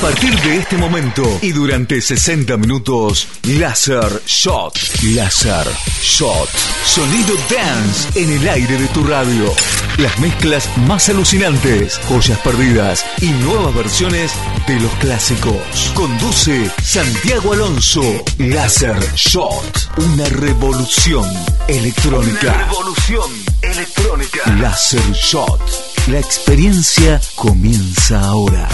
partir de este momento y durante 60 minutos, Laser Shot. Laser Shot. Sonido dance en el aire de tu radio. Las mezclas más alucinantes, joyas perdidas y nuevas versiones de los clásicos. Conduce Santiago Alonso. Laser Shot. Una revolución electrónica. Revolución electrónica. Laser Shot. La experiencia comienza ahora.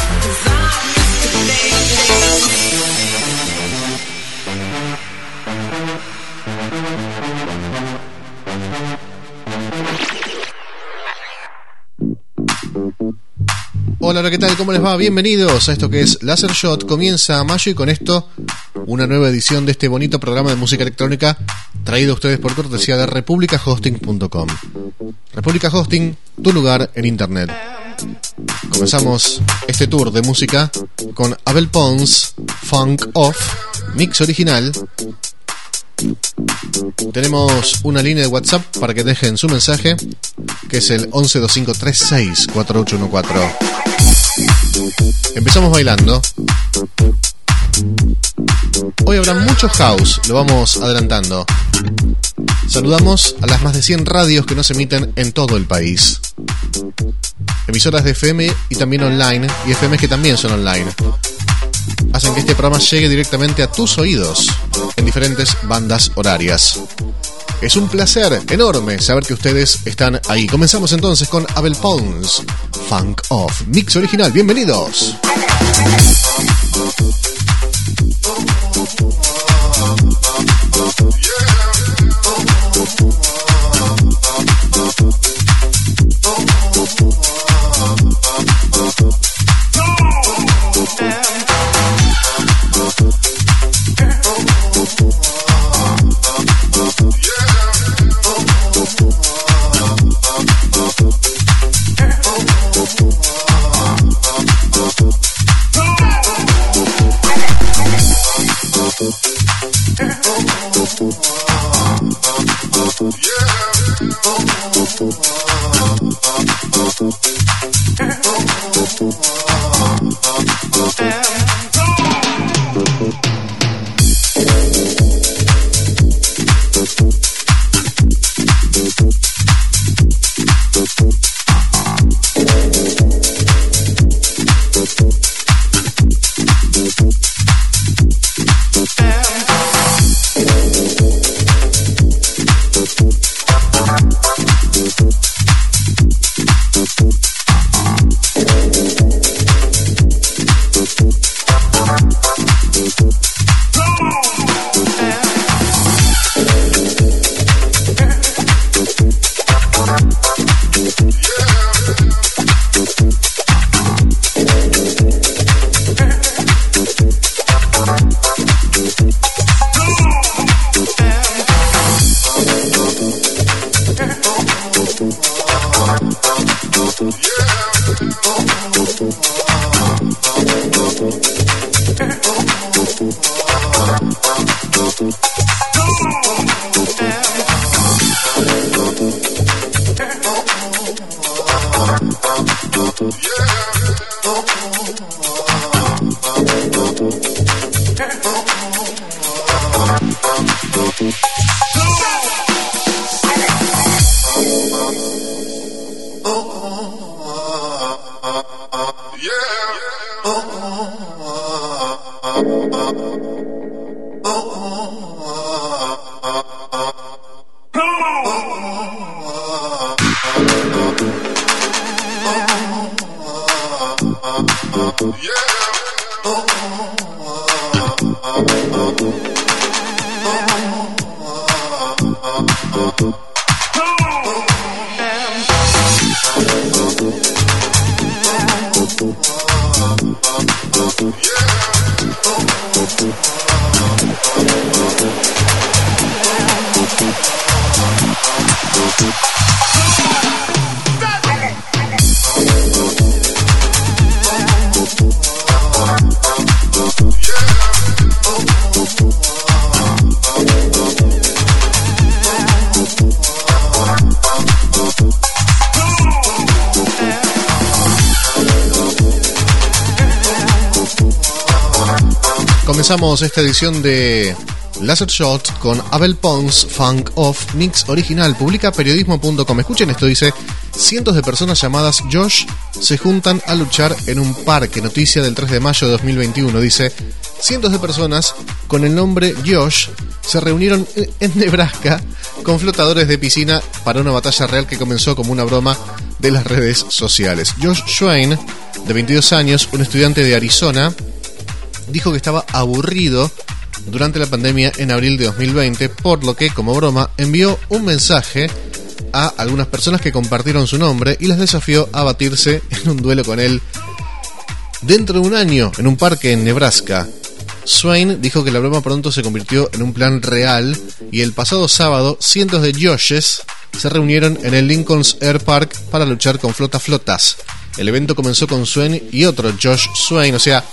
Hola, hola, ¿qué tal? ¿Cómo les va? Bienvenidos a esto que es Laser Shot. Comienza mayo y con esto una nueva edición de este bonito programa de música electrónica traído a ustedes por cortesía de republicahosting.com. República Hosting, tu lugar en internet. Comenzamos este tour de música con Abel Pons, Funk Off, mix original. Tenemos una línea de WhatsApp para que dejen su mensaje, que es el 1125364814. Empezamos bailando. Hoy habrá mucho house, lo vamos adelantando. Saludamos a las más de 100 radios que nos emiten en todo el país. Emisoras de FM y también online, y FM que también son online. Hacen que este programa llegue directamente a tus oídos en diferentes bandas horarias. Es un placer enorme saber que ustedes están ahí. Comenzamos entonces con Abel Pons, Funk Off, Mix Original. Bienvenidos. Oh, Yeah. Oh, oh. Comenzamos esta edición de Laser Shot con Abel Pons Funk Off Mix Original. Publica periodismo.com. Escuchen esto, dice: Cientos de personas llamadas Josh se juntan a luchar en un parque. Noticia del 3 de mayo de 2021. Dice: Cientos de personas con el nombre Josh se reunieron en Nebraska con flotadores de piscina para una batalla real que comenzó como una broma de las redes sociales. Josh Swain, de 22 años, un estudiante de Arizona, dijo que estaba aburrido durante la pandemia en abril de 2020, por lo que, como broma, envió un mensaje a algunas personas que compartieron su nombre y las desafió a batirse en un duelo con él dentro de un año en un parque en Nebraska. Swain dijo que la broma pronto se convirtió en un plan real y el pasado sábado cientos de Joshes se reunieron en el Lincoln's Air Park para luchar con flota flotas. El evento comenzó con Swain y otro Josh Swain, o sea,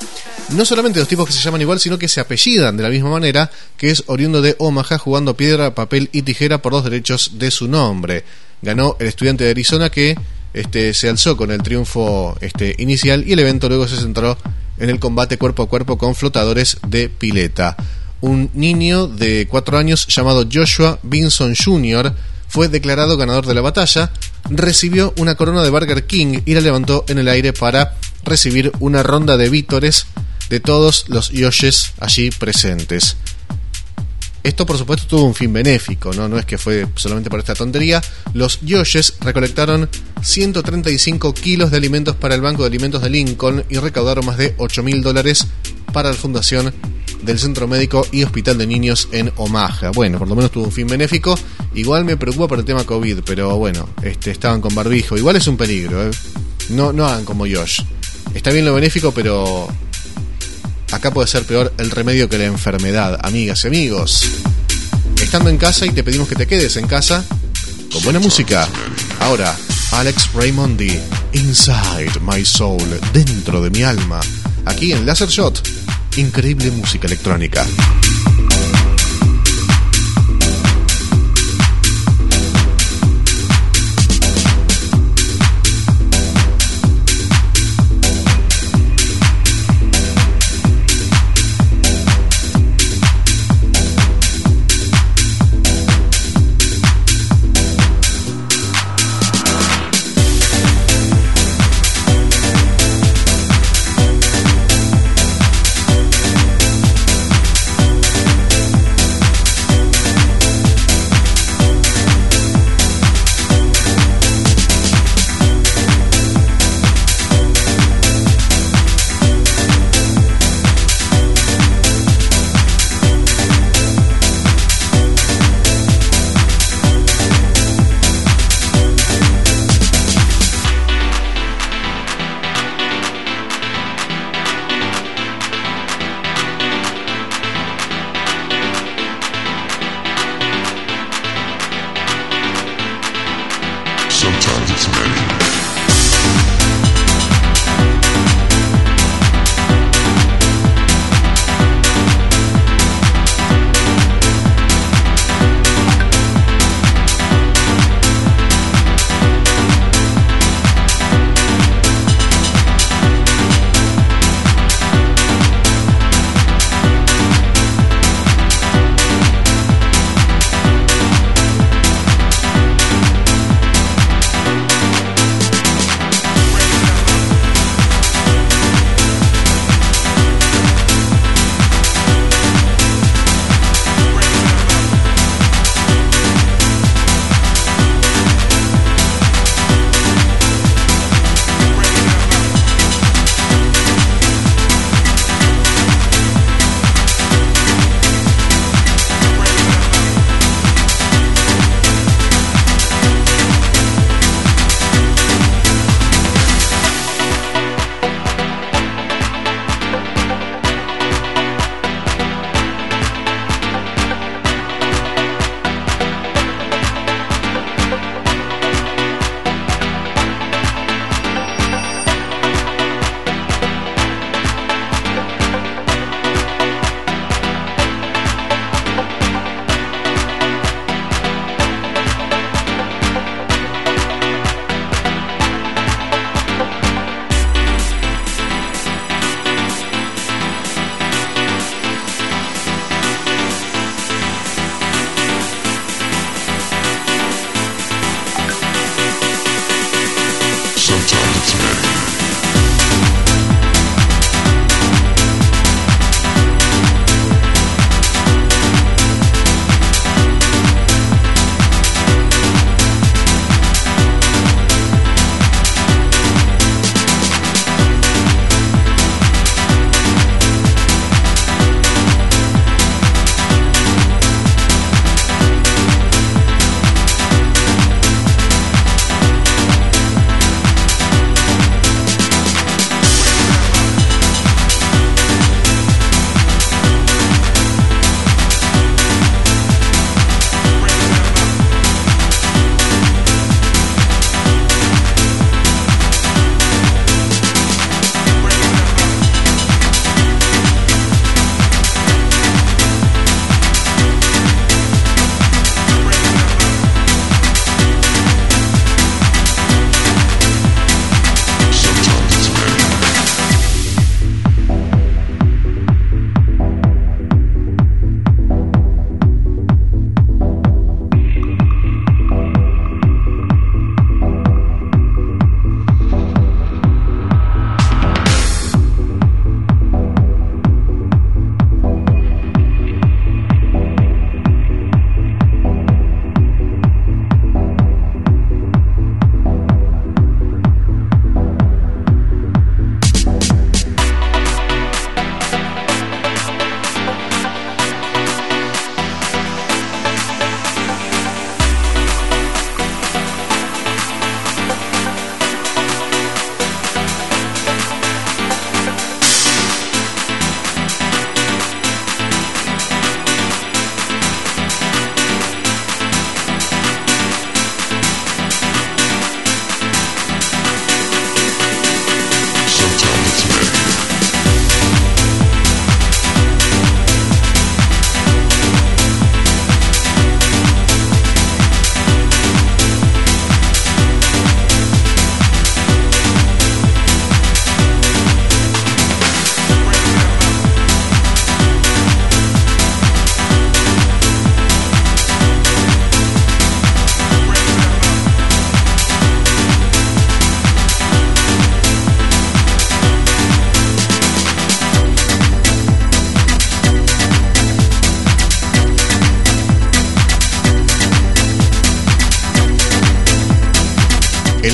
no solamente dos tipos que se llaman igual, sino que se apellidan de la misma manera, que es oriundo de Omaha jugando piedra, papel y tijera por los derechos de su nombre. Ganó el estudiante de Arizona que este, se alzó con el triunfo este, inicial y el evento luego se centró en el combate cuerpo a cuerpo con flotadores de pileta. Un niño de 4 años llamado Joshua Vinson Jr. fue declarado ganador de la batalla, recibió una corona de Burger King y la levantó en el aire para recibir una ronda de vítores de todos los Yoshes allí presentes. Esto por supuesto tuvo un fin benéfico, ¿no? no es que fue solamente por esta tontería. Los Yoshes recolectaron 135 kilos de alimentos para el Banco de Alimentos de Lincoln y recaudaron más de 8 mil dólares para la fundación del Centro Médico y Hospital de Niños en Omaha. Bueno, por lo menos tuvo un fin benéfico. Igual me preocupa por el tema COVID, pero bueno, este, estaban con barbijo. Igual es un peligro, ¿eh? No, no hagan como Josh. Está bien lo benéfico, pero Acá puede ser peor el remedio que la enfermedad, amigas y amigos. Estando en casa y te pedimos que te quedes en casa con buena música. Ahora, Alex Raimondi, Inside My Soul, dentro de mi alma. Aquí en Laser Shot, increíble música electrónica.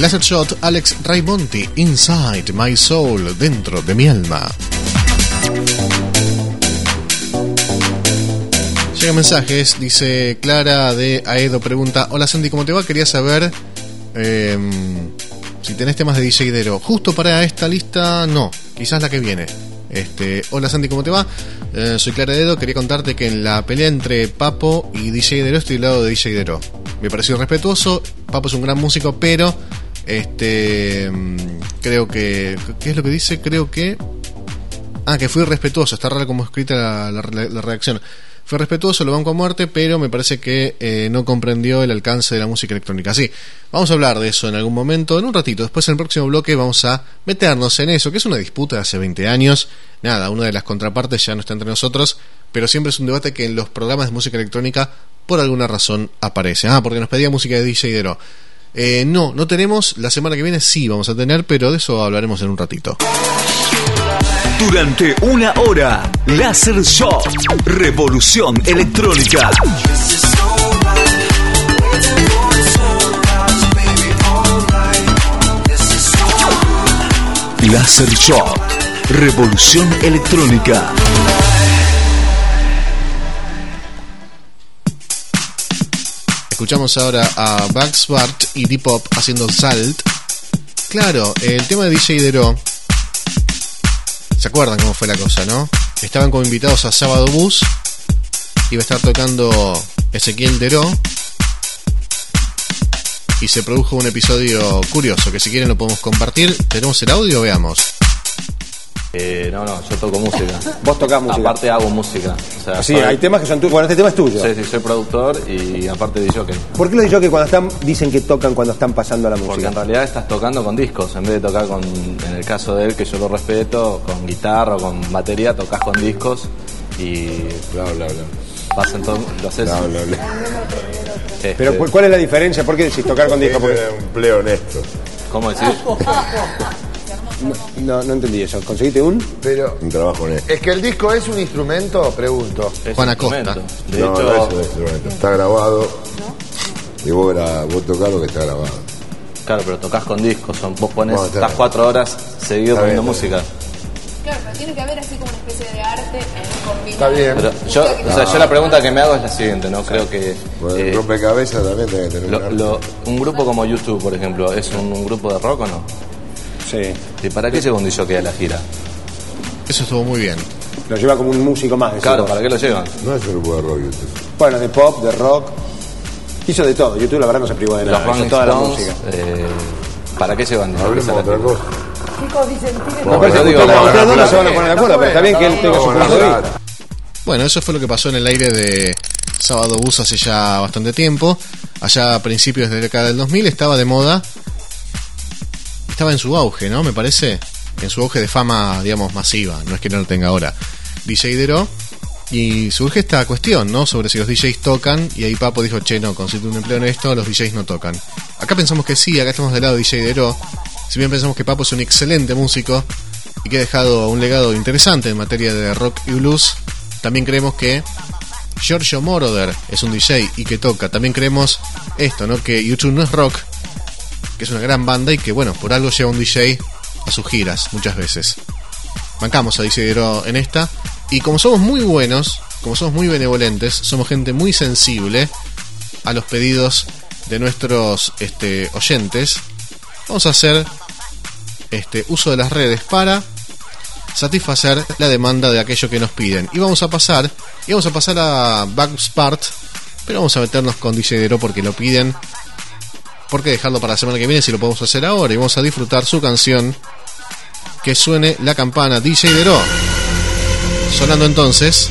Laser Shot, Alex Raimonti, Inside My Soul, dentro de mi alma. Llega mensajes, dice Clara de Aedo, pregunta, hola Sandy, ¿cómo te va? Quería saber em, si tenés temas de DJ Dero. Justo para esta lista, no, quizás la que viene. Este, hola Sandy, ¿cómo te va? Eh, soy Clara Dedo, quería contarte que en la pelea entre Papo y DJ Dero estoy al lado de DJ Dero. Me pareció respetuoso, Papo es un gran músico, pero este mm, creo que ¿qué es lo que dice? Creo que ah, que fui respetuoso, está raro como escrita la, reacción. Fue respetuoso, lo banco a muerte, pero me parece que eh, no comprendió el alcance de la música electrónica. Sí, vamos a hablar de eso en algún momento, en un ratito. Después en el próximo bloque vamos a meternos en eso, que es una disputa de hace 20 años. Nada, una de las contrapartes ya no está entre nosotros, pero siempre es un debate que en los programas de música electrónica por alguna razón aparece. Ah, porque nos pedía música de DJ Dero. Eh, no, no tenemos. La semana que viene sí vamos a tener, pero de eso hablaremos en un ratito. Durante una hora, Laser Shot, Revolución Electrónica. Laser Shot, Revolución Electrónica. Escuchamos ahora a Bugs Bart y Deep Pop haciendo Salt. Claro, el tema de DJ Dero ¿Se acuerdan cómo fue la cosa, no? Estaban como invitados a Sábado Bus. Iba a estar tocando Ezequiel Deró. Y se produjo un episodio curioso que si quieren lo podemos compartir. ¿Tenemos el audio? Veamos. Eh, no, no, yo toco música. Vos tocás música. Aparte hago música. O sea, Sí, soy- hay temas que son tuyos. Bueno, este tema es tuyo. Sí, sí, soy productor y aparte de jockey. ¿Por qué los que cuando están dicen que tocan cuando están pasando la Porque música? en realidad estás tocando con discos, en vez de tocar con, en el caso de él, que yo lo respeto, con guitarra o con batería, tocas con discos y Bla, bla, bla. vas en todo, lo haces. Bla, bla, bla. este, Pero ¿cu- ¿cuál es la diferencia? ¿Por qué decís tocar con disco? Porque- Era un pleo honesto. ¿Cómo decís? No, no entendí eso. ¿Conseguiste un? Pero Un trabajo honesto. es que el disco es un instrumento, pregunto. Es Juan un Acosta. De no, hecho, no es un instrumento. Está grabado. Y vos, gra- vos tocás lo que está grabado. claro, pero tocas con discos, son, vos pones, No, está estás bien. cuatro horas seguido Está poniendo bien, música. Claro, pero tiene que haber así como una especie de arte eh, combinado. Está bien. Pero yo, o sea, yo la pregunta que me hago es la siguiente, ¿no? Creo que Bueno, eh, el rompecabezas también tiene que tener un lo- arte. lo- un grupo como YouTube, por ejemplo, ¿es un, un grupo de rock o no? Sí. ¿Y para qué lleva un DJ a la gira? Eso estuvo muy bien. Lo lleva como un músico más. decís Claro. ¿para qué lo llevan? No es un grupo de rock, YouTube. Bueno, de pop, de rock. Hizo de todo. YouTube la verdad no se privó de Los nada. Hizo Rolling toda la Stones, música. eh, ¿para qué llevan a de la otra gira? cosa. Digo, ustedes- la- ustedes dos la- no se van a poner de acuerdo, pero está bien que él tenga su punto de vista. Bueno, eso fue lo que pasó en el aire de Sábado Bus hace ya bastante tiempo. Allá a principios de la década del 2000 estaba de moda. Estaba en su auge, ¿no? Me parece. En su auge de fama, digamos, masiva. No es que no lo tenga ahora. DJ Dero. Y surge esta cuestión, ¿no? Sobre si los DJs tocan. Y ahí Papo dijo, che, no, consiste un empleo en esto, los DJs no tocan. Acá pensamos que sí, acá estamos del lado de DJ Dero. Si bien pensamos que Papo es un excelente músico y que ha dejado un legado interesante en materia de rock y blues, también creemos que Giorgio Moroder es un DJ y que toca. También creemos esto, ¿no? Que YouTube no es rock, que es una gran banda y que, bueno, por algo lleva un DJ a sus giras muchas veces. Bancamos a DJ en esta. Y como somos muy buenos, como somos muy benevolentes, somos gente muy sensible a los pedidos de nuestros este, oyentes, vamos a hacer este, uso de las redes para satisfacer la demanda de aquello que nos piden. Y vamos a pasar, y vamos a pasar a Bugs Part, pero vamos a meternos con DJ porque lo piden. ¿Por qué dejarlo para la semana que viene si lo podemos hacer ahora? Y vamos a disfrutar su canción. Que suene la campana DJ Dero. Sonando entonces.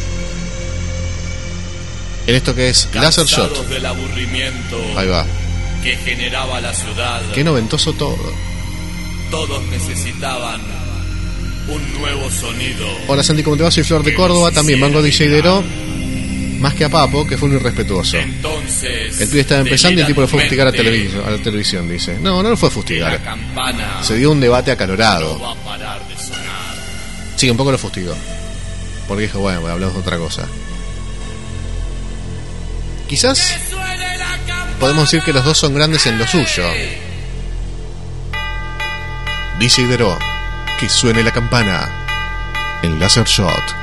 En esto que es Laser Shot. Del aburrimiento Ahí va. que generaba la ciudad, Qué noventoso todo. todos necesitaban un nuevo sonido. Hola Santi, ¿cómo te va? Soy Flor de Córdoba. También mango DJ Dero. Más que a Papo, que fue un irrespetuoso. Entonces, El pibe estaba empezando y el tipo lo fue a fustigar a, la televisión, dice. No, no lo fue a fustigar. campana Se dio un debate no acalorado. va a parar de sonar. Sí, un poco lo fustigó. Porque dijo, bueno, bueno, hablamos de otra cosa. Quizás podemos decir que los dos son grandes en lo suyo. DJ Dero, que suene la campana. En Laser Shot.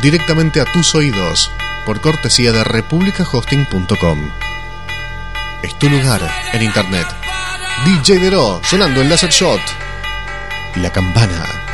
Directamente a tus oídos, por cortesía de republicahosting.com. Es tu lugar en internet. DJ Dero, sonando en Laser Shot. La campana.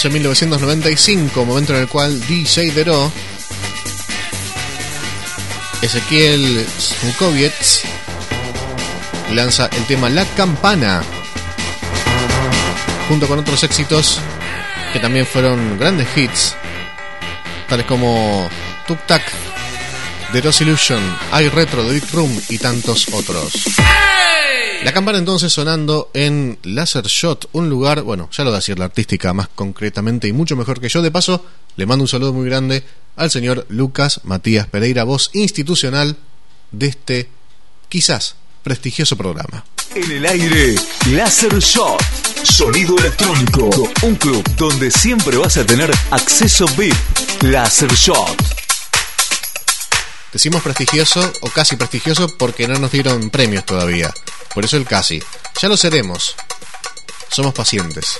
Estamos en 1995, momento en el cual DJ Dero, Ezequiel Smukoviec, lanza el tema La Campana, junto con otros éxitos que también fueron grandes hits, tales como Tuk Tac, The Illusion, I Retro, The Big Room y tantos otros. La campana entonces sonando en Laser Shot, un lugar, bueno, ya lo decir la artística más concretamente y mucho mejor que yo. De paso, le mando un saludo muy grande al señor Lucas Matías Pereira, voz institucional de este quizás prestigioso programa. En el aire, Laser Shot, sonido electrónico, un club donde siempre vas a tener acceso VIP. Laser Shot. Decimos prestigioso o casi prestigioso porque no nos dieron premios todavía. Por eso el casi. Ya lo seremos. Somos pacientes.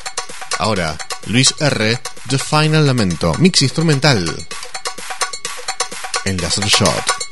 Ahora, Luis R. The Final Lamento. Mix instrumental. En Laser Shot.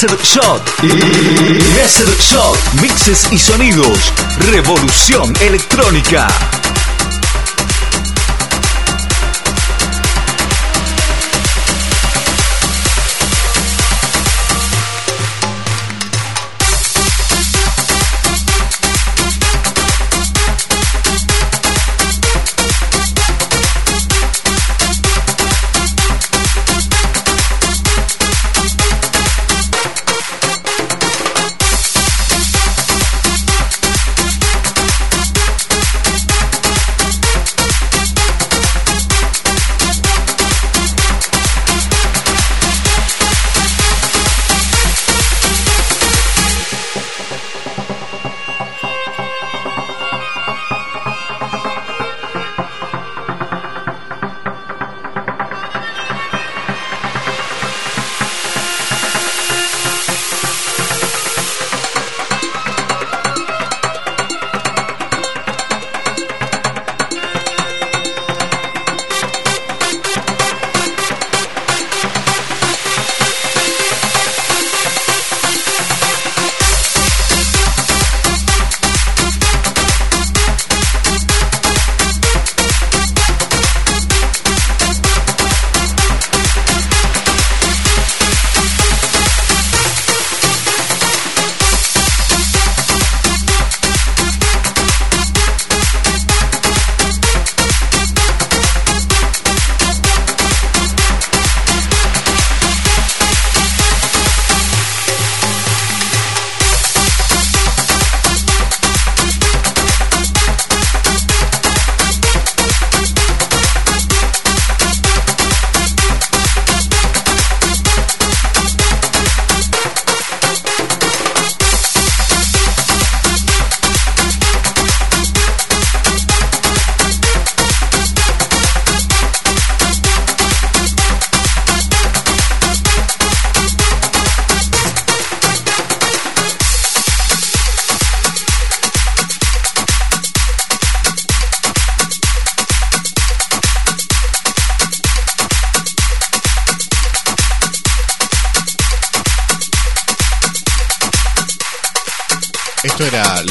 Laser Shot. Laser Shot. Mixes y sonidos. Revolución electrónica.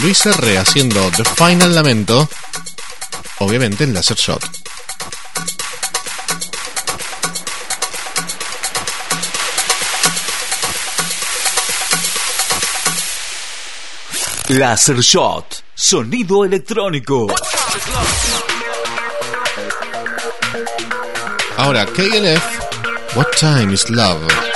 Luis R haciendo The Final Lamento, obviamente en Laser Shot. Laser Shot. Sonido electrónico. Ahora, KLF, What Time is Love?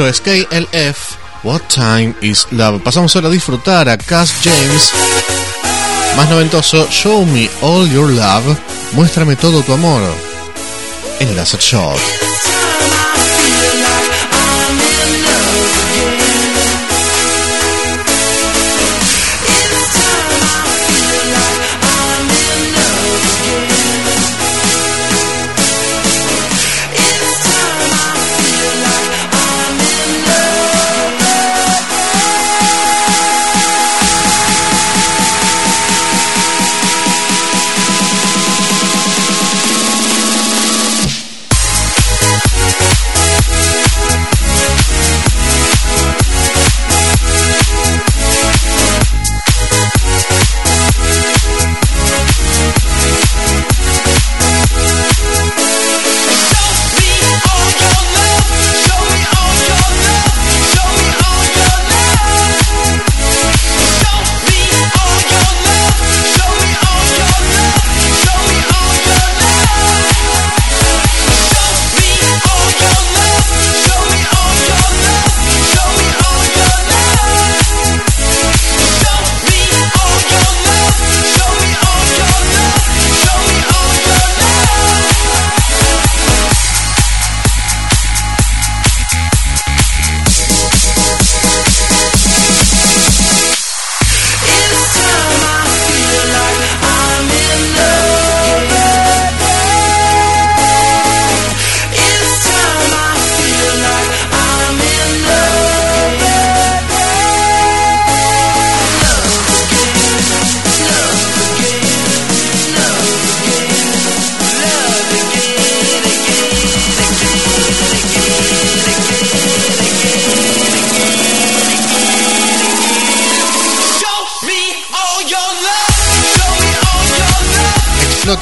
Esto es KLF. What Time is Love. Pasamos ahora a disfrutar a Cass James. Más noventoso, Show Me All Your Love. Muéstrame todo tu amor. En Laser Shot.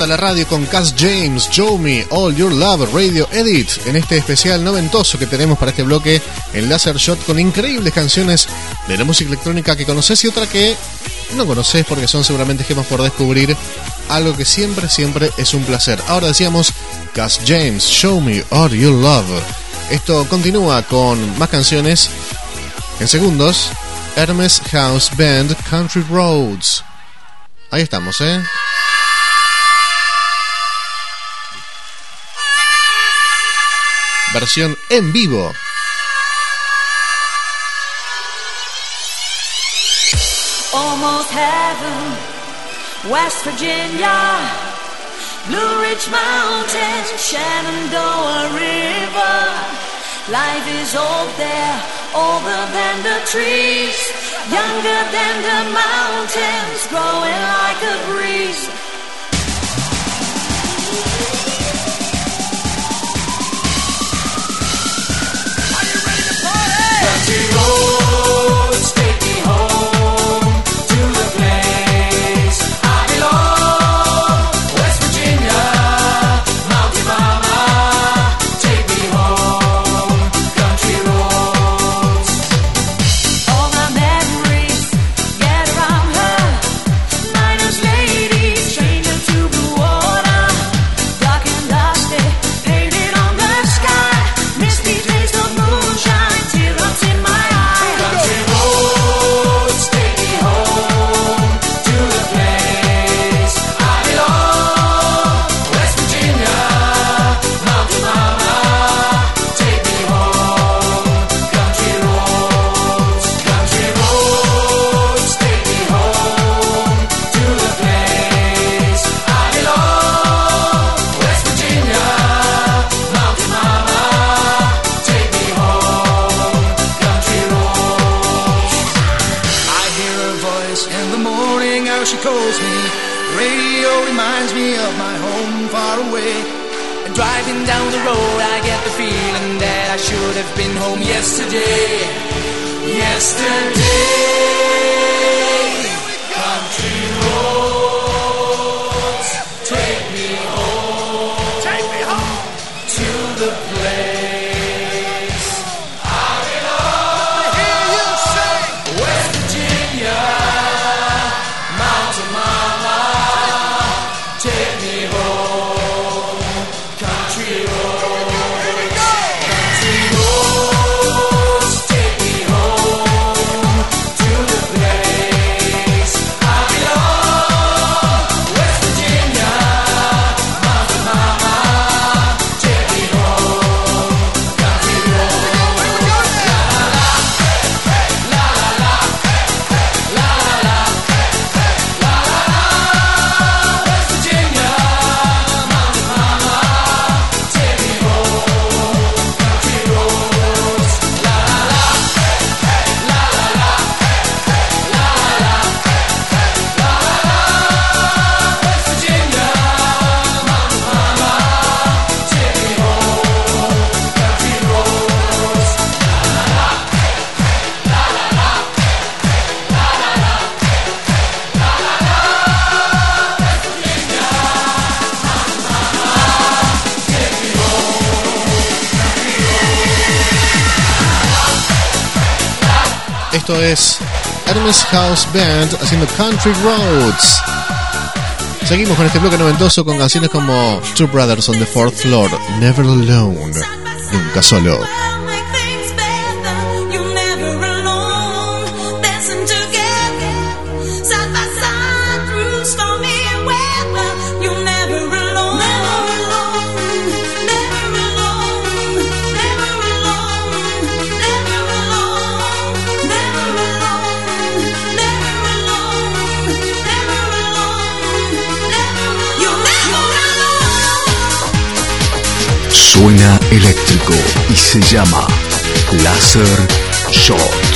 La radio con Cass James, Show Me, All Your Love, Radio Edit, en este especial noventoso que tenemos para este bloque en Laser Shot con increíbles canciones de la música electrónica que conoces y otra que no conoces porque son seguramente gemas por descubrir, algo que siempre, siempre es un placer. Ahora decíamos Cass James, Show Me All Your Love. Esto continúa con más canciones. En segundos, Hermes House Band Country Roads. Ahí estamos, ¿eh? Versión en vivo. Almost heaven, West Virginia, Blue Ridge Mountains, Shenandoah River. Life is old there, older than the trees, younger than the mountains, growing like a breeze. Oh. Esto es Animals House Band haciendo Country Roads. Seguimos con este bloque noventoso con canciones como Two Brothers on the Fourth Floor, Never Alone, Nunca Solo. suena eléctrico y se llama Laser Show.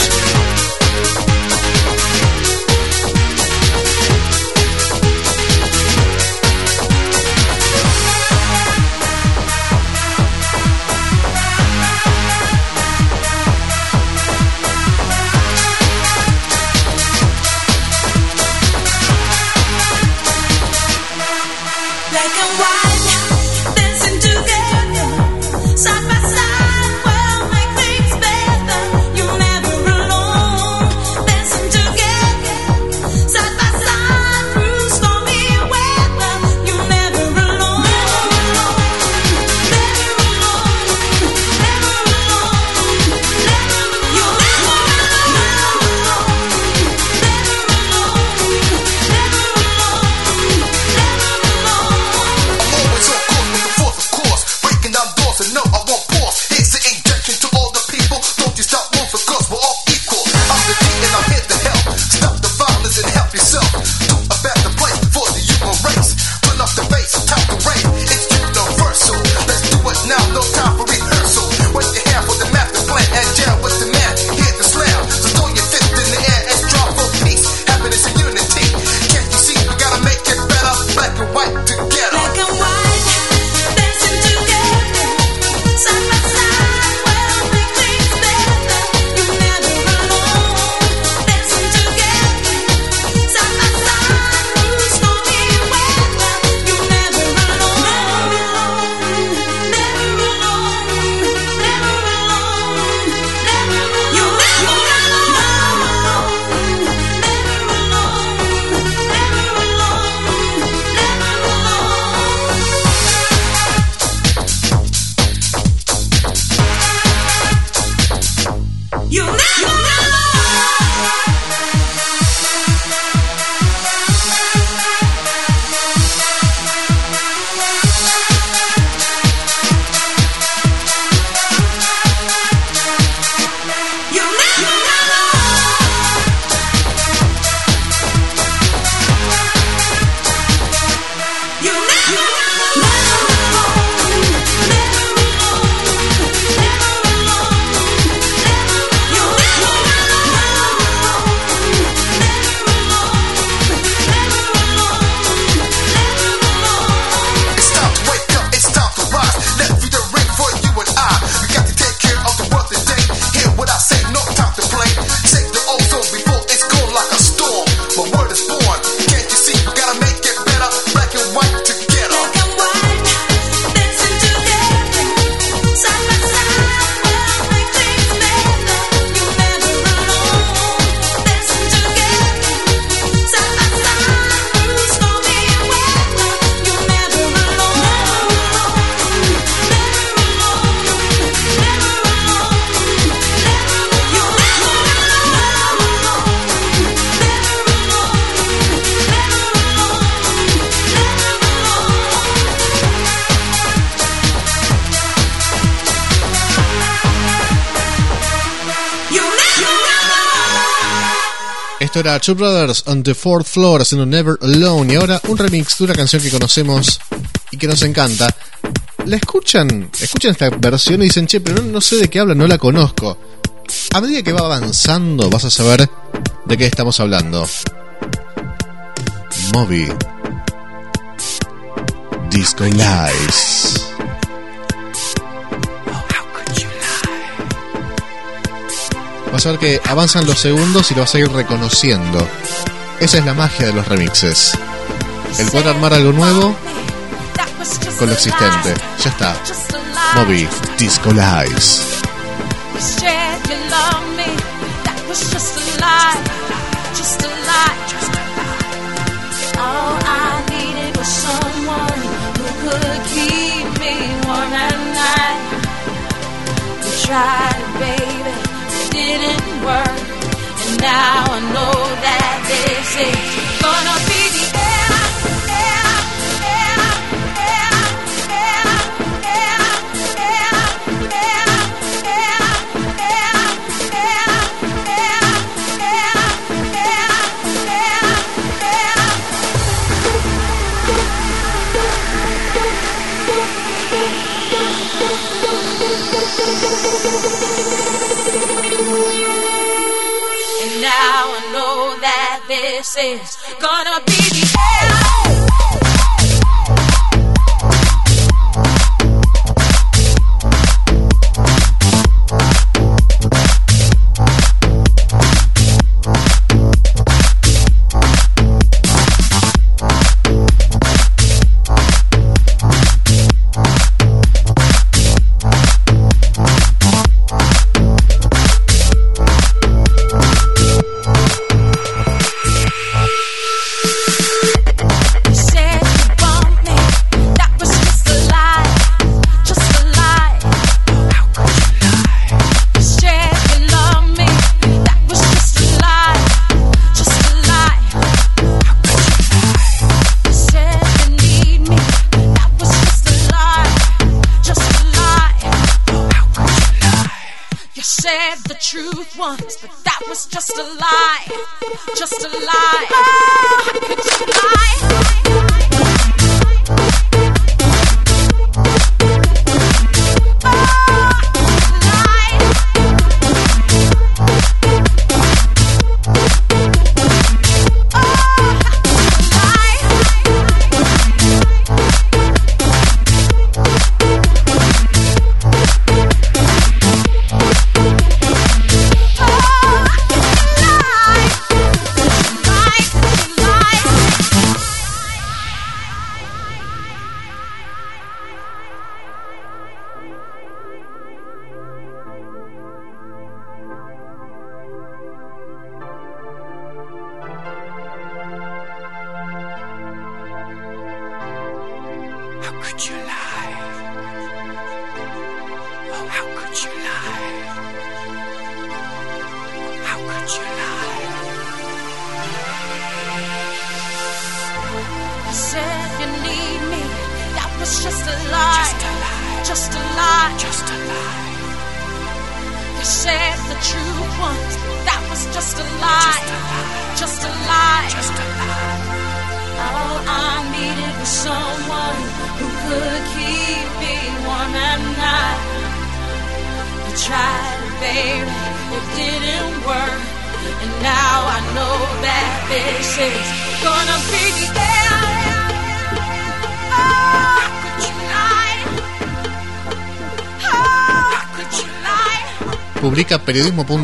era Two Brothers on the Fourth Floor haciendo Never Alone y ahora un remix de una canción que conocemos y que nos encanta. La escuchan, escuchan esta versión y dicen, che, pero no, sé de qué habla, no la conozco. A medida que va avanzando vas a saber de qué estamos hablando. Moby. Disco Nice. vas a ver que avanzan los segundos y lo vas a ir reconociendo. Esa es la magia de los remixes. El poder armar algo nuevo con lo existente. Ya está. Moby Disco Lies. Try, baby. Now. I know that this is prices. Gonna be the end.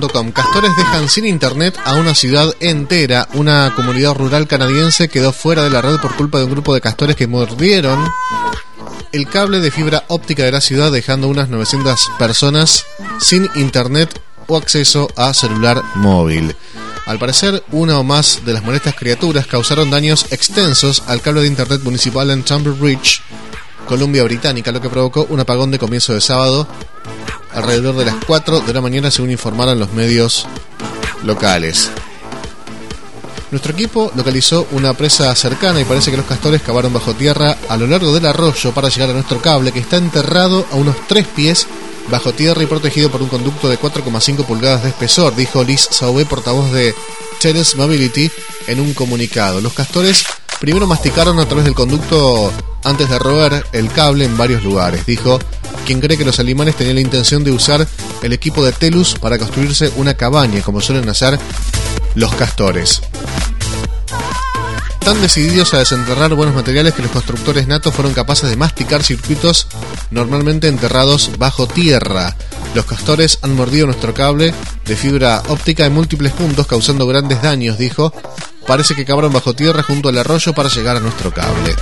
Castores dejan sin internet a una ciudad entera. Una comunidad rural canadiense quedó fuera de la red por culpa de un grupo de castores que mordieron el cable de fibra óptica de la ciudad, dejando unas 900 personas sin internet o acceso a celular móvil. Al parecer, una o más de las molestas criaturas causaron daños extensos al cable de internet municipal en Tunbridge, Columbia Británica, lo que provocó un apagón de comienzo de sábado alrededor de las 4 de la mañana según informaron los medios locales. Nuestro equipo localizó una presa cercana y parece que los castores cavaron bajo tierra a lo largo del arroyo para llegar a nuestro cable que está enterrado a unos 3 pies bajo tierra y protegido por un conducto de 4,5 pulgadas de espesor, dijo Liz Sauvé, portavoz de Teles Mobility, en un comunicado. Los castores primero masticaron a través del conducto antes de roer el cable en varios lugares, dijo quien cree que los alemanes tenían la intención de usar el equipo de Telus para construirse una cabaña, como suelen hacer los castores. Tan decididos a desenterrar buenos materiales que los constructores natos fueron capaces de masticar circuitos normalmente enterrados bajo tierra. Los castores han mordido nuestro cable de fibra óptica en múltiples puntos, causando grandes daños, dijo. Parece que cavaron bajo tierra junto al arroyo para llegar a nuestro cable.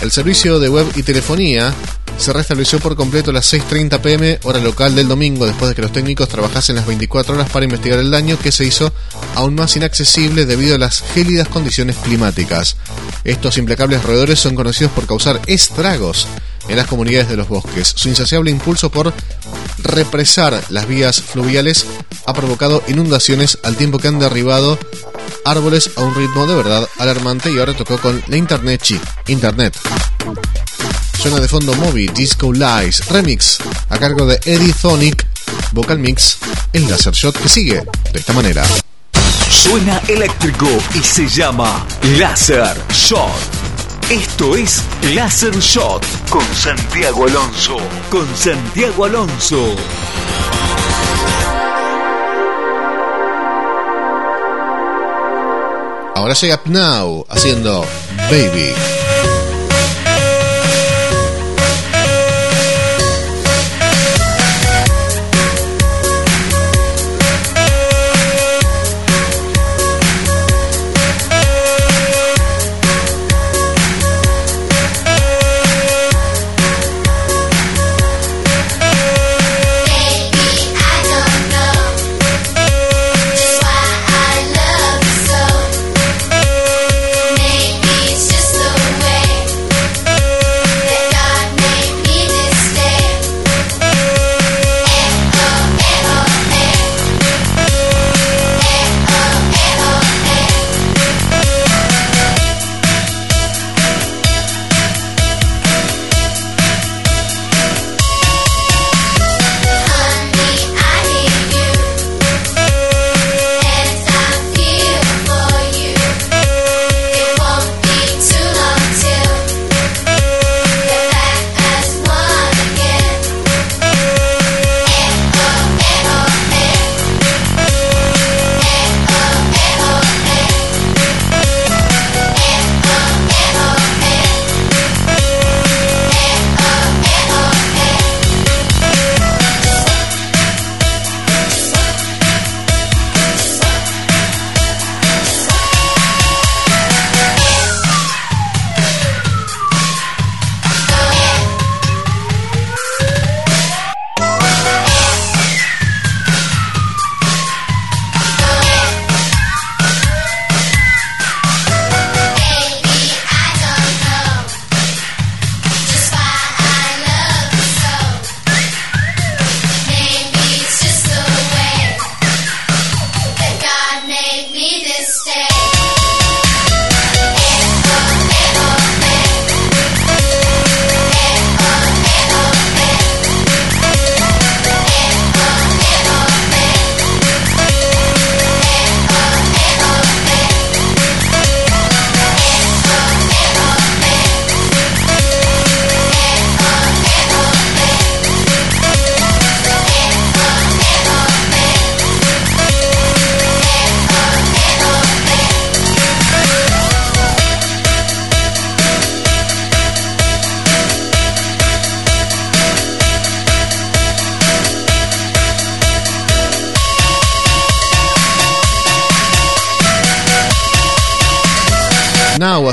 El servicio de web y telefonía se restableció por completo a las 6.30 pm hora local del domingo después de que los técnicos trabajasen las 24 horas para investigar el daño que se hizo aún más inaccesible debido a las gélidas condiciones climáticas. Estos implacables roedores son conocidos por causar estragos en las comunidades de los bosques. Su insaciable impulso por represar las vías fluviales ha provocado inundaciones al tiempo que han derribado árboles a un ritmo de verdad alarmante y ahora tocó con la Internet Chi. Internet. Suena de fondo Moby Disco Lies Remix a cargo de Eddie Thonic, Vocal Mix, el laser shot que sigue de esta manera. Suena eléctrico y se llama Laser Shot. Esto es Laser Shot con Santiago Alonso. Con Santiago Alonso. Ahora llega Now haciendo Baby.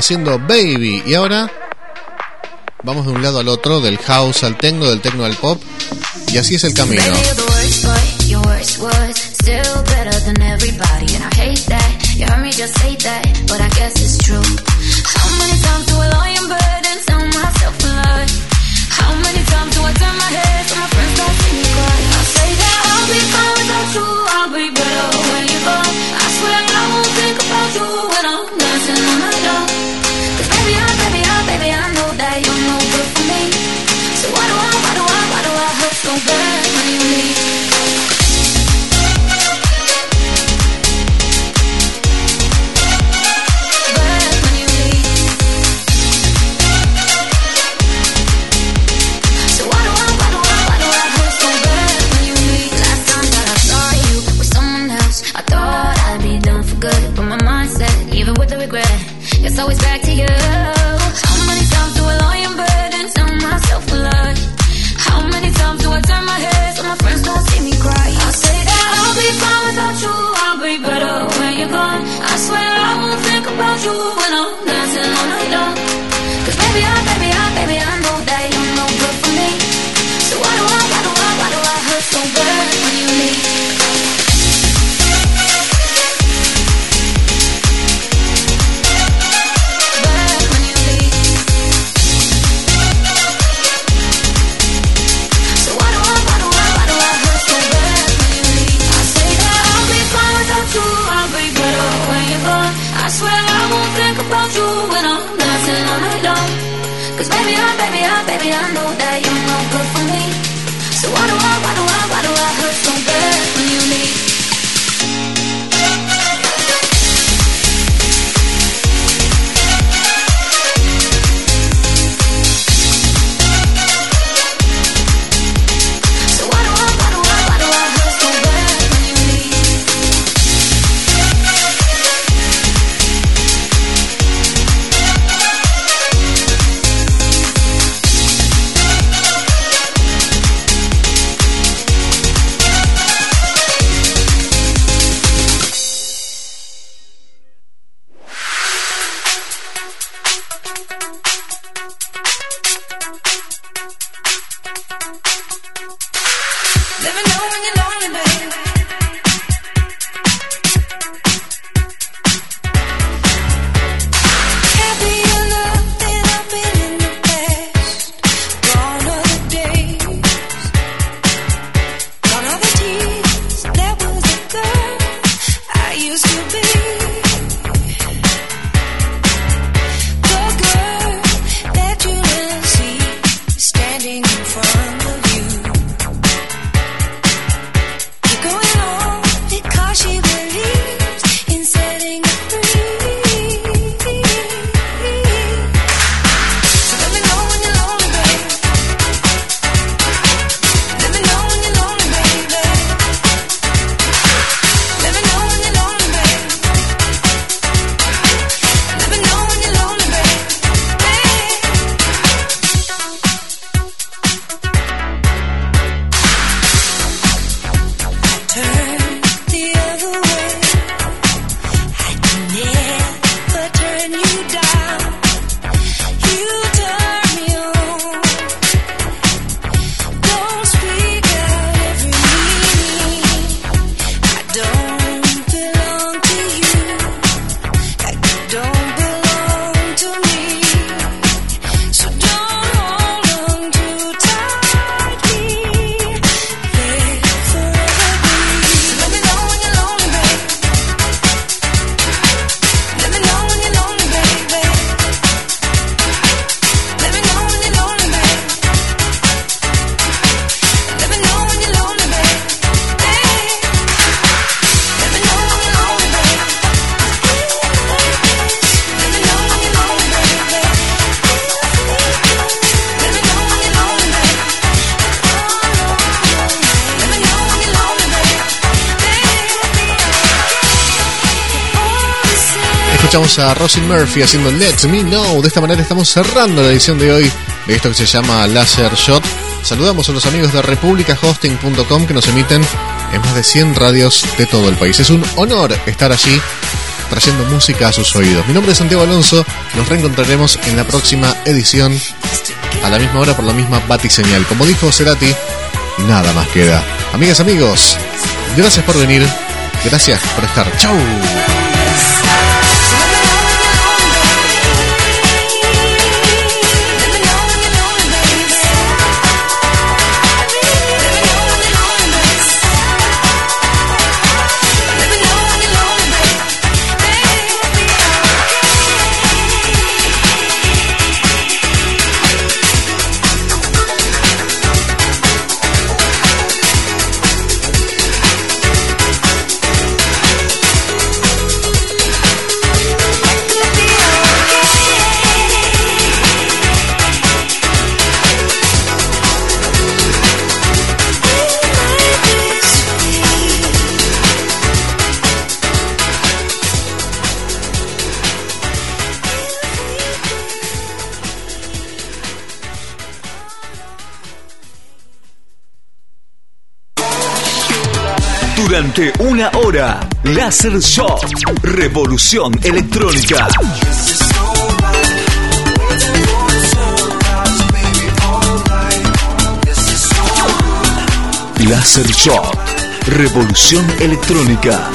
Haciendo Baby. Y ahora vamos de un lado al otro, del house al techno, del techno al pop. Y así es el camino. It's always back to you. escuchamos a Rosin Murphy haciendo Let Me Know. De esta manera estamos cerrando la edición de hoy de esto que se llama Laser Shot. Saludamos a los amigos de republicahosting.com que nos emiten en más de 100 radios de todo el país. Es un honor estar allí trayendo música a sus oídos. Mi nombre es Santiago Alonso, nos reencontraremos en la próxima edición a la misma hora por la misma batiseñal. Como dijo Cerati, nada más queda. Amigas, amigos, gracias por venir, gracias por estar. ¡Chau! Una hora, Láser Shop, revolución electrónica. Láser Shop, revolución electrónica.